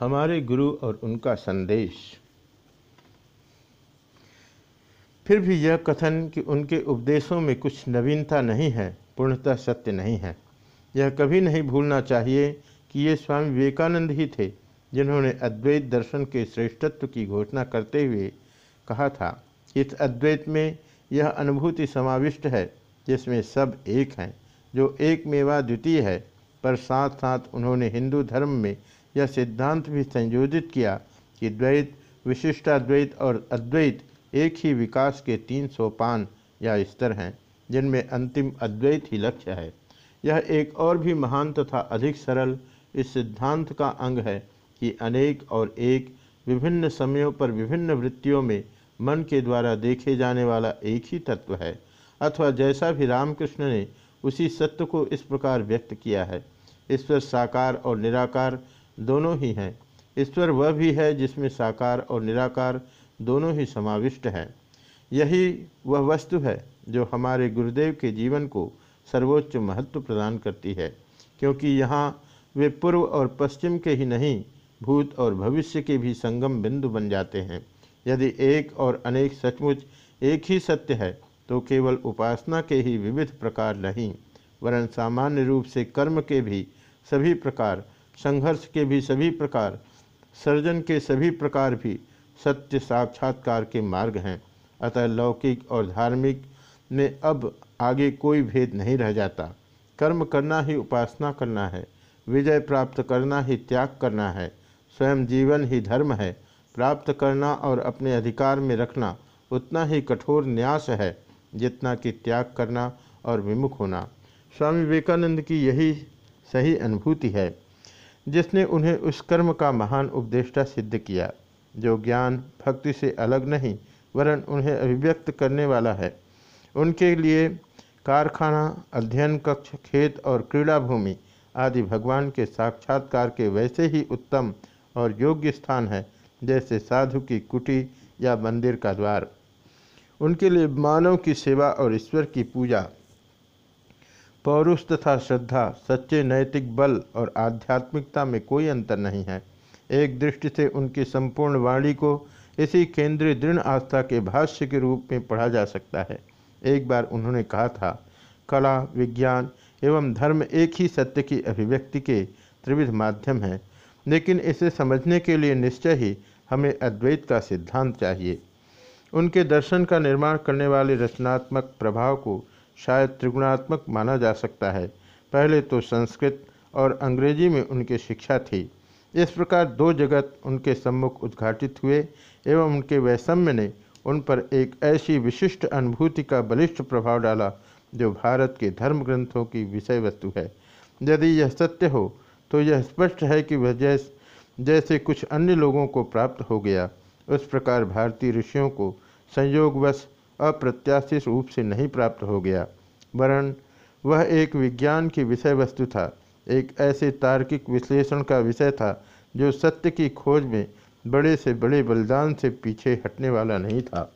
हमारे गुरु और उनका संदेश। फिर भी यह कथन कि उनके उपदेशों में कुछ नवीनता नहीं है, पूर्णतः सत्य नहीं है। यह कभी नहीं भूलना चाहिए कि ये स्वामी विवेकानंद ही थे, जिन्होंने अद्वैत दर्शन के श्रेष्ठत्व की घोषणा करते हुए कहा था। इस अद्वैत में यह अनुभूति समाविष्ट है, जिसमें सब एक हैं, जो एक मेवा द्वितीय है, पर साथ साथ उन्होंने हिंदू धर्म में यह सिद्धांत भी संयोजित किया कि द्वैत विशिष्टाद्वैत और अद्वैत एक ही विकास के तीन सोपान या स्तर हैं, जिनमें अंतिम अद्वैत ही लक्ष्य है। यह एक और भी महान तथा अधिक सरल इस सिद्धांत का अंग है कि अनेक और एक विभिन्न समयों पर विभिन्न वृत्तियों में मन के द्वारा देखे जाने वाला एक ही तत्व है, अथवा जैसा भी रामकृष्ण ने उसी सत्य को इस प्रकार व्यक्त किया है। ईश्वर साकार और निराकार दोनों ही हैं। ईश्वर वह भी है जिसमें साकार और निराकार दोनों ही समाविष्ट हैं। यही वह वस्तु है जो हमारे गुरुदेव के जीवन को सर्वोच्च महत्व प्रदान करती है, क्योंकि यहाँ वे पूर्व और पश्चिम के ही नहीं, भूत और भविष्य के भी संगम बिंदु बन जाते हैं। यदि एक और अनेक सचमुच एक ही सत्य है तो केवल उपासना के ही विविध प्रकार नहीं, वरन सामान्य रूप से कर्म के भी सभी प्रकार संघर्ष के भी सभी प्रकार, सर्जन के सभी प्रकार भी सत्य साक्षात्कार के मार्ग हैं। अतः लौकिक और धार्मिक में अब आगे कोई भेद नहीं रह जाता। कर्म करना ही उपासना करना है, विजय प्राप्त करना ही त्याग करना है, स्वयं जीवन ही धर्म है। प्राप्त करना और अपने अधिकार में रखना उतना ही कठोर न्यास है, जितना कि त्याग करना और विमुख होना। स्वामी विवेकानंद की यही सही अनुभूति है। जिसने उन्हें उस कर्म का महान उपदेष्टा सिद्ध किया, जो ज्ञान, भक्ति से अलग नहीं, वरन उन्हें अभिव्यक्त करने वाला है। उनके लिए कारखाना, अध्ययन कक्ष, खेत और क्रीड़ा भूमि आदि भगवान के साक्षात्कार के वैसे ही उत्तम और योग्य स्थान है, जैसे साधु की कुटी या मंदिर का द्वार। उनके लिए मानव की सेवा और ईश्वर की पूजा पौरुष तथा श्रद्धा, सच्चे नैतिक बल और आध्यात्मिकता में कोई अंतर नहीं है। एक दृष्टि से उनकी संपूर्ण वाणी को इसी केंद्रीय दृढ़ आस्था के भाष्य के रूप में पढ़ा जा सकता है। एक बार उन्होंने कहा था, कला, विज्ञान एवं धर्म एक ही सत्य की अभिव्यक्ति के त्रिविध माध्यम हैं, लेकिन इसे समझने के लिए निश्चय ही हमें अद्वैत का सिद्धांत चाहिए। उनके दर्शन का निर्माण करने वाले रचनात्मक प्रभाव को शायद त्रिगुणात्मक माना जा सकता है। पहले तो संस्कृत और अंग्रेज़ी में उनकी शिक्षा थी। इस प्रकार दो जगत उनके सम्मुख उद्घाटित हुए एवं उनके वैषम्य ने उन पर एक ऐसी विशिष्ट अनुभूति का बलिष्ठ प्रभाव डाला जो भारत के धर्म ग्रंथों की विषय वस्तु है। यदि यह सत्य हो तो यह स्पष्ट है कि वह जैस, जैसे कुछ अन्य लोगों को प्राप्त हो गया, उस प्रकार भारतीय ऋषियों को संयोगवश अप्रत्याशित रूप से नहीं प्राप्त हो गया। वरण, वह एक विज्ञान की विषय वस्तु था। एक ऐसे तार्किक विश्लेषण का विषय था जो सत्य की खोज में बड़े से बड़े बलिदान से पीछे हटने वाला नहीं था।